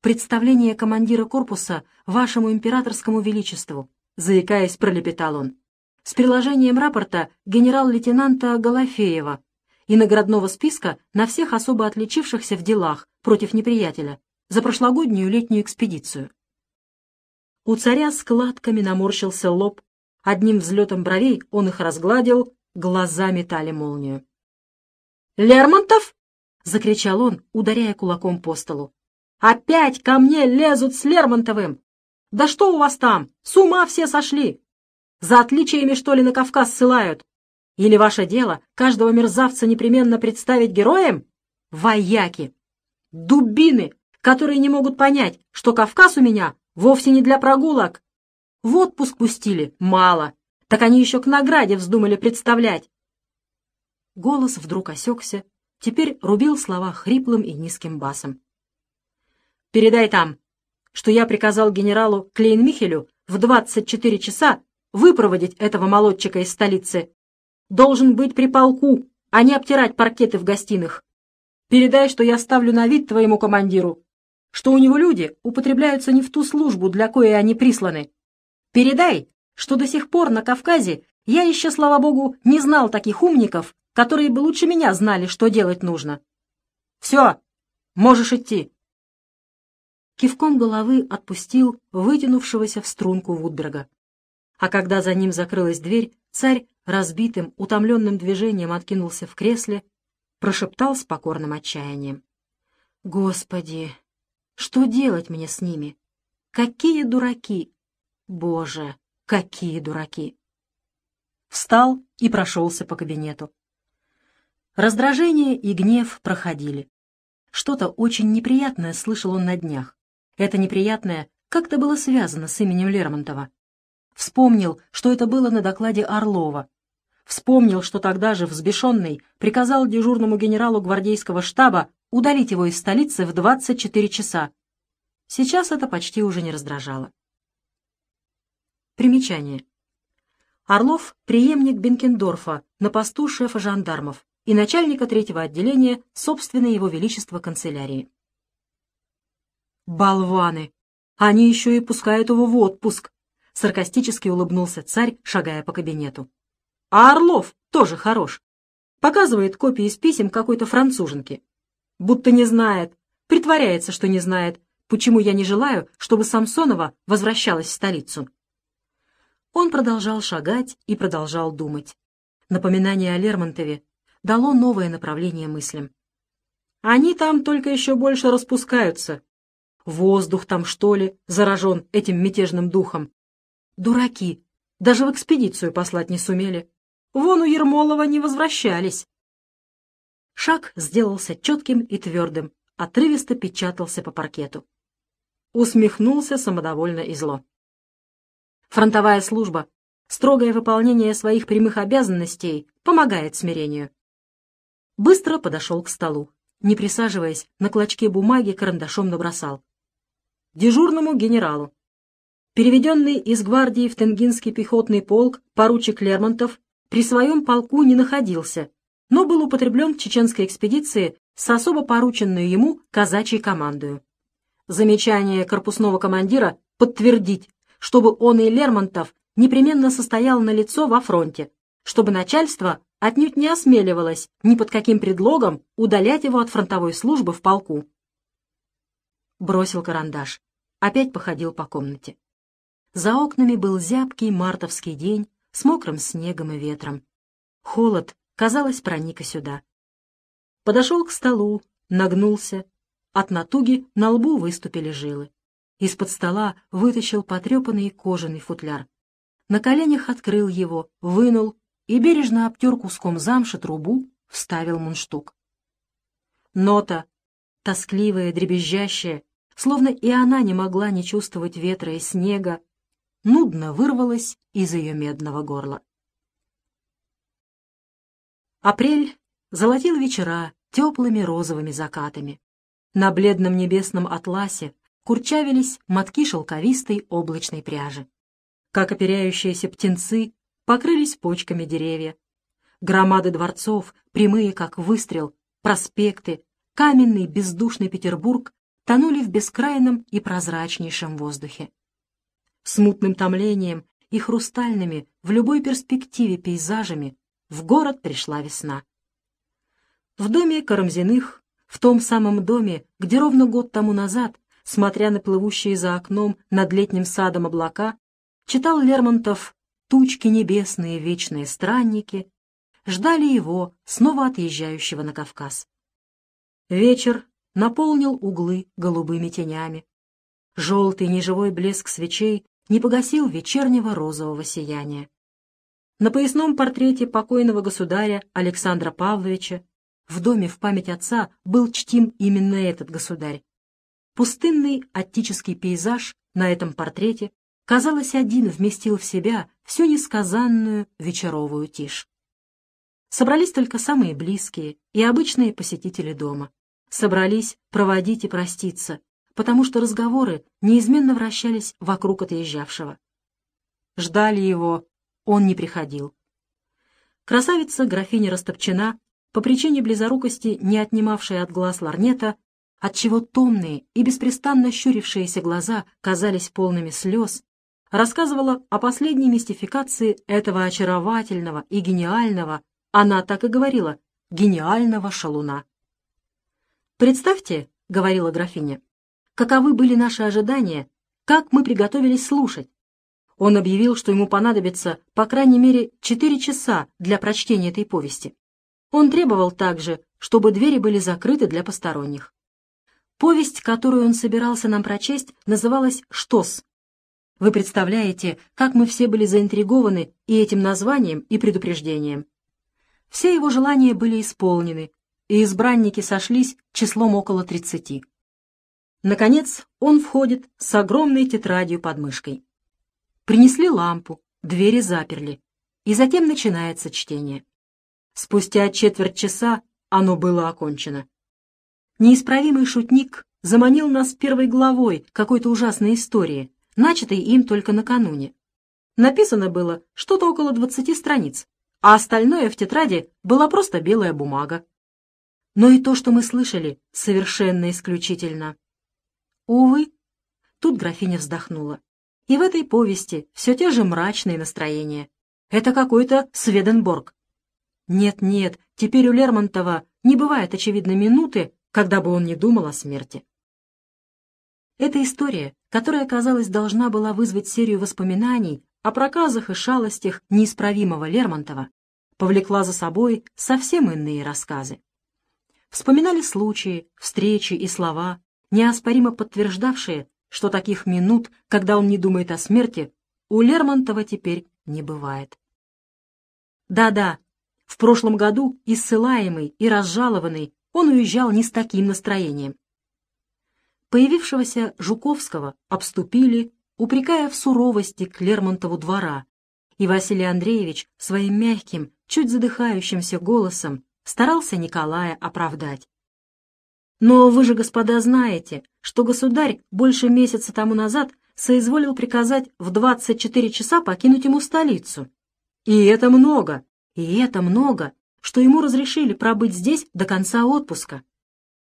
представление командира корпуса вашему императорскому величеству», — заикаясь, пролепетал он, «с приложением рапорта генерал-лейтенанта Голофеева и наградного списка на всех особо отличившихся в делах против неприятеля за прошлогоднюю летнюю экспедицию». У царя складками наморщился лоб, одним взлетом бровей он их разгладил, глаза метали молнию. «Лермонтов!» — закричал он, ударяя кулаком по столу. «Опять ко мне лезут с Лермонтовым! Да что у вас там? С ума все сошли! За отличиями, что ли, на Кавказ ссылают? Или ваше дело каждого мерзавца непременно представить героем? Вояки! Дубины, которые не могут понять, что Кавказ у меня вовсе не для прогулок. В отпуск пустили? Мало. Так они еще к награде вздумали представлять. Голос вдруг осекся, теперь рубил слова хриплым и низким басом. «Передай там, что я приказал генералу Клейн-Михелю в 24 часа выпроводить этого молодчика из столицы. Должен быть при полку, а не обтирать паркеты в гостиных. Передай, что я ставлю на вид твоему командиру, что у него люди употребляются не в ту службу, для коей они присланы. Передай, что до сих пор на Кавказе я еще, слава богу, не знал таких умников, которые бы лучше меня знали, что делать нужно. Все, можешь идти. Кивком головы отпустил вытянувшегося в струнку Вудберга. А когда за ним закрылась дверь, царь разбитым, утомленным движением откинулся в кресле, прошептал с покорным отчаянием. «Господи, что делать мне с ними? Какие дураки! Боже, какие дураки!» Встал и прошелся по кабинету. Раздражение и гнев проходили. Что-то очень неприятное слышал он на днях. Это неприятное как-то было связано с именем Лермонтова. Вспомнил, что это было на докладе Орлова. Вспомнил, что тогда же взбешенный приказал дежурному генералу гвардейского штаба удалить его из столицы в 24 часа. Сейчас это почти уже не раздражало. Примечание. Орлов — преемник Бенкендорфа на посту шефа жандармов и начальника третьего отделения собственной его величества канцелярии. «Болваны! Они еще и пускают его в отпуск!» — саркастически улыбнулся царь, шагая по кабинету. «А Орлов тоже хорош. Показывает копии из писем какой-то француженки. Будто не знает, притворяется, что не знает, почему я не желаю, чтобы Самсонова возвращалась в столицу». Он продолжал шагать и продолжал думать. Напоминание о Лермонтове дало новое направление мыслям. Они там только еще больше распускаются. Воздух там, что ли, заражен этим мятежным духом. Дураки, даже в экспедицию послать не сумели. Вон у Ермолова не возвращались. Шаг сделался четким и твердым, отрывисто печатался по паркету. Усмехнулся самодовольно и зло. Фронтовая служба, строгое выполнение своих прямых обязанностей помогает смирению быстро подошел к столу. Не присаживаясь, на клочке бумаги карандашом набросал. Дежурному генералу. Переведенный из гвардии в Тенгинский пехотный полк поручик Лермонтов при своем полку не находился, но был употреблен в чеченской экспедиции с особо порученную ему казачьей командою. Замечание корпусного командира подтвердить, чтобы он и Лермонтов непременно состоял на лицо во фронте, чтобы начальство отнюдь не осмеливалась ни под каким предлогом удалять его от фронтовой службы в полку. Бросил карандаш. Опять походил по комнате. За окнами был зябкий мартовский день с мокрым снегом и ветром. Холод, казалось, проник и сюда. Подошел к столу, нагнулся. От натуги на лбу выступили жилы. Из-под стола вытащил потрепанный кожаный футляр. На коленях открыл его, вынул и бережно обтер куском замши трубу, вставил мундштук. Нота, тоскливая, дребезжащая, словно и она не могла не чувствовать ветра и снега, нудно вырвалась из ее медного горла. Апрель золотил вечера теплыми розовыми закатами. На бледном небесном атласе курчавились мотки шелковистой облачной пряжи. Как оперяющиеся птенцы покрылись почками деревья. Громады дворцов, прямые как выстрел, проспекты, каменный бездушный Петербург тонули в бескрайном и прозрачнейшем воздухе. Смутным томлением и хрустальными в любой перспективе пейзажами в город пришла весна. В доме Карамзиных, в том самом доме, где ровно год тому назад, смотря на плывущие за окном над летним садом облака, читал Лермонтов «Тучки небесные, вечные странники», ждали его, снова отъезжающего на Кавказ. Вечер наполнил углы голубыми тенями. Желтый неживой блеск свечей не погасил вечернего розового сияния. На поясном портрете покойного государя Александра Павловича в доме в память отца был чтим именно этот государь. Пустынный аттический пейзаж на этом портрете, казалось, один вместил в себя всю несказанную вечеровую тишь. Собрались только самые близкие и обычные посетители дома. Собрались проводить и проститься, потому что разговоры неизменно вращались вокруг отъезжавшего. Ждали его, он не приходил. Красавица графиня Растопчина, по причине близорукости, не отнимавшая от глаз ларнета, отчего томные и беспрестанно щурившиеся глаза казались полными слез, рассказывала о последней мистификации этого очаровательного и гениального, она так и говорила, гениального шалуна. «Представьте», — говорила графиня, каковы были наши ожидания, как мы приготовились слушать. Он объявил, что ему понадобится по крайней мере четыре часа для прочтения этой повести. Он требовал также, чтобы двери были закрыты для посторонних. Повесть, которую он собирался нам прочесть, называлась «Штос». Вы представляете, как мы все были заинтригованы и этим названием, и предупреждением. Все его желания были исполнены, и избранники сошлись числом около тридцати. Наконец он входит с огромной тетрадью под мышкой. Принесли лампу, двери заперли, и затем начинается чтение. Спустя четверть часа оно было окончено. Неисправимый шутник заманил нас первой главой какой-то ужасной истории, начатой им только накануне. Написано было что-то около двадцати страниц, а остальное в тетради была просто белая бумага. Но и то, что мы слышали, совершенно исключительно. Увы, тут графиня вздохнула. И в этой повести все те же мрачные настроения. Это какой-то Сведенборг. Нет-нет, теперь у Лермонтова не бывает, очевидно, минуты, когда бы он не думал о смерти. Эта история, которая, казалось, должна была вызвать серию воспоминаний о проказах и шалостях неисправимого Лермонтова, повлекла за собой совсем иные рассказы. Вспоминали случаи, встречи и слова, неоспоримо подтверждавшие, что таких минут, когда он не думает о смерти, у Лермонтова теперь не бывает. Да-да, в прошлом году, исцелаемый и разжалованный, он уезжал не с таким настроением. Появившегося Жуковского обступили, упрекая в суровости к Лермонтову двора, и Василий Андреевич своим мягким, чуть задыхающимся голосом старался Николая оправдать. Но вы же, господа, знаете, что государь больше месяца тому назад соизволил приказать в 24 часа покинуть ему столицу. И это много, и это много, что ему разрешили пробыть здесь до конца отпуска.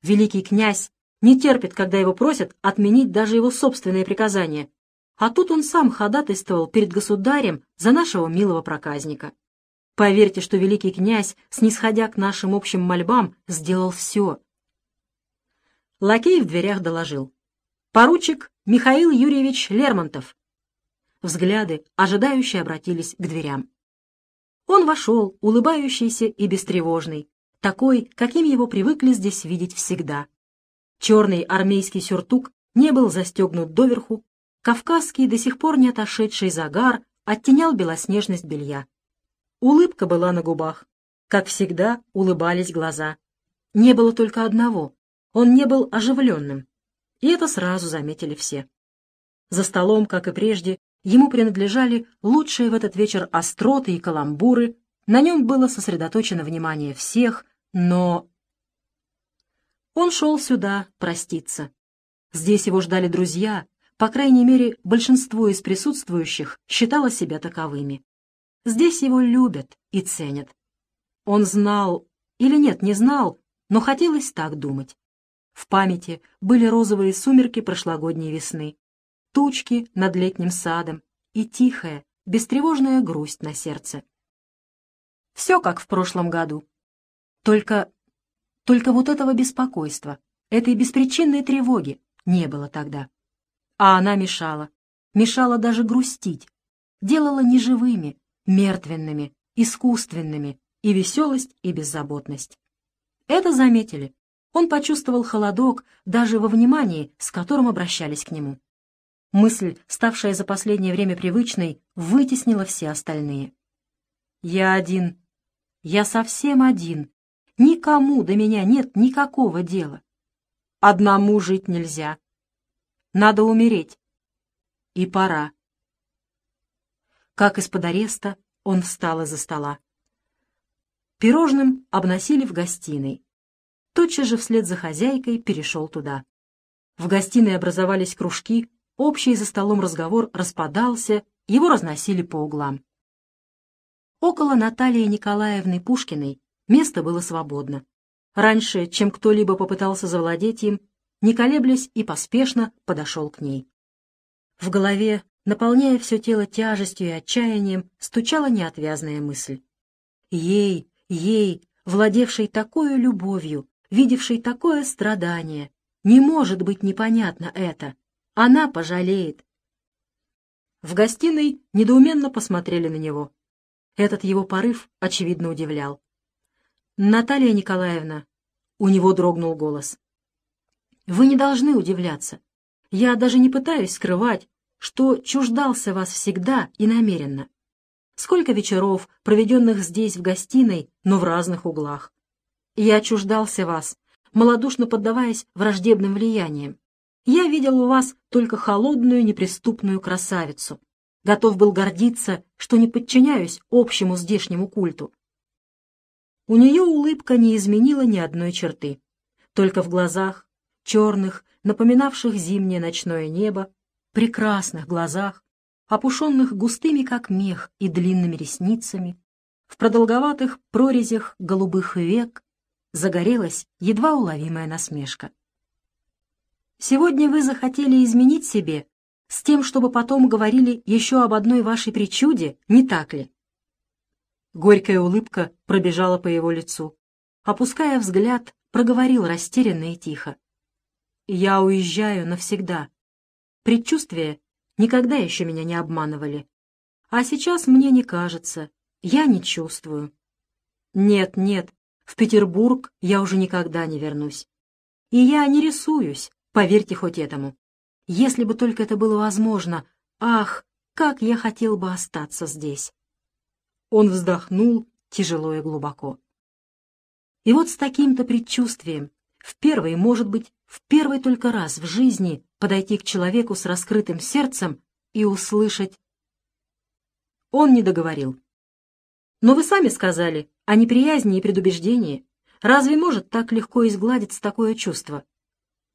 Великий князь не терпит, когда его просят отменить даже его собственные приказания, а тут он сам ходатайствовал перед государем за нашего милого проказника. Поверьте, что великий князь, снисходя к нашим общим мольбам, сделал все, Лакей в дверях доложил. «Поручик Михаил Юрьевич Лермонтов». Взгляды, ожидающие, обратились к дверям. Он вошел, улыбающийся и бестревожный, такой, каким его привыкли здесь видеть всегда. Черный армейский сюртук не был застегнут доверху, кавказский, до сих пор не отошедший загар, оттенял белоснежность белья. Улыбка была на губах. Как всегда, улыбались глаза. Не было только одного он не был оживленным, и это сразу заметили все. За столом, как и прежде, ему принадлежали лучшие в этот вечер остроты и каламбуры, на нем было сосредоточено внимание всех, но... Он шел сюда проститься. Здесь его ждали друзья, по крайней мере, большинство из присутствующих считало себя таковыми. Здесь его любят и ценят. Он знал, или нет, не знал, но хотелось так думать В памяти были розовые сумерки прошлогодней весны, тучки над летним садом и тихая, бестревожная грусть на сердце. Все как в прошлом году. Только... только вот этого беспокойства, этой беспричинной тревоги не было тогда. А она мешала, мешала даже грустить, делала неживыми, мертвенными, искусственными и веселость, и беззаботность. Это заметили. Он почувствовал холодок даже во внимании, с которым обращались к нему. Мысль, ставшая за последнее время привычной, вытеснила все остальные. «Я один. Я совсем один. Никому до меня нет никакого дела. Одному жить нельзя. Надо умереть. И пора». Как из-под ареста, он встал из-за стола. Пирожным обносили в гостиной. Тотчас же вслед за хозяйкой перешел туда. В гостиной образовались кружки, общий за столом разговор распадался, его разносили по углам. Около Натальи Николаевны Пушкиной место было свободно. Раньше, чем кто-либо попытался завладеть им, не колеблясь и поспешно подошел к ней. В голове, наполняя все тело тяжестью и отчаянием, стучала неотвязная мысль. Ей, Ей, владевшей такой любовью, видевшей такое страдание, не может быть непонятно это. Она пожалеет. В гостиной недоуменно посмотрели на него. Этот его порыв, очевидно, удивлял. «Наталья Николаевна», — у него дрогнул голос, — «вы не должны удивляться. Я даже не пытаюсь скрывать, что чуждался вас всегда и намеренно. Сколько вечеров, проведенных здесь, в гостиной, но в разных углах. Я чуждался вас, малодушно поддаваясь враждебным влияниям. Я видел у вас только холодную, неприступную красавицу. Готов был гордиться, что не подчиняюсь общему здешнему культу. У нее улыбка не изменила ни одной черты. Только в глазах, черных, напоминавших зимнее ночное небо, прекрасных глазах, опушенных густыми, как мех, и длинными ресницами, в продолговатых прорезях голубых век загорелась едва уловимая насмешка. «Сегодня вы захотели изменить себе с тем, чтобы потом говорили еще об одной вашей причуде, не так ли?» Горькая улыбка пробежала по его лицу. Опуская взгляд, проговорил растерянно и тихо. «Я уезжаю навсегда. Предчувствие Никогда еще меня не обманывали. А сейчас мне не кажется, я не чувствую. Нет, нет, в Петербург я уже никогда не вернусь. И я не рисуюсь, поверьте хоть этому. Если бы только это было возможно, ах, как я хотел бы остаться здесь. Он вздохнул тяжело и глубоко. И вот с таким-то предчувствием, в первый, может быть, в первый только раз в жизни подойти к человеку с раскрытым сердцем и услышать. Он не договорил. Но вы сами сказали о неприязни и предубеждении. Разве может так легко изгладиться такое чувство?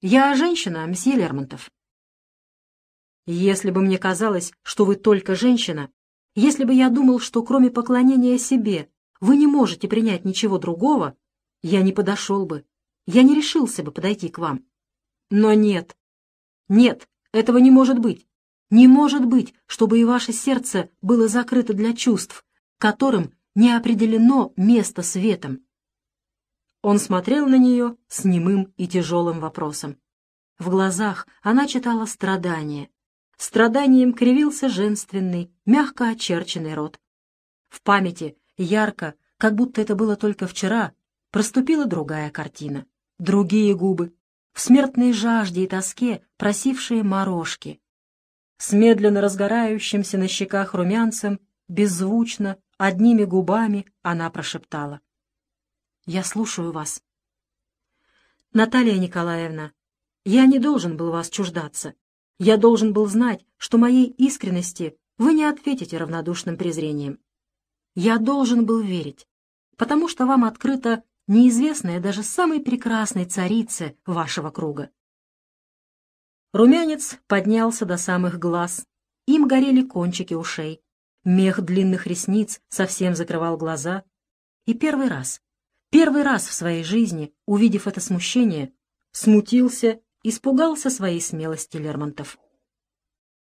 Я женщина, мсье Лермонтов. Если бы мне казалось, что вы только женщина, если бы я думал, что кроме поклонения себе вы не можете принять ничего другого, я не подошел бы, я не решился бы подойти к вам. Но нет, нет, этого не может быть. Не может быть, чтобы и ваше сердце было закрыто для чувств, которым не определено место светом. Он смотрел на нее с немым и тяжелым вопросом. В глазах она читала страдание. Страданием кривился женственный, мягко очерченный рот. В памяти, ярко, как будто это было только вчера, проступила другая картина. Другие губы, в смертной жажде и тоске просившие морожки. С медленно разгорающимся на щеках румянцем, беззвучно, одними губами она прошептала. «Я слушаю вас». «Наталья Николаевна, я не должен был вас чуждаться. Я должен был знать, что моей искренности вы не ответите равнодушным презрением. Я должен был верить, потому что вам открыто неизвестная даже самой прекрасной царице вашего круга. Румянец поднялся до самых глаз, им горели кончики ушей, мех длинных ресниц совсем закрывал глаза, и первый раз, первый раз в своей жизни, увидев это смущение, Смутился, испугался своей смелости Лермонтов.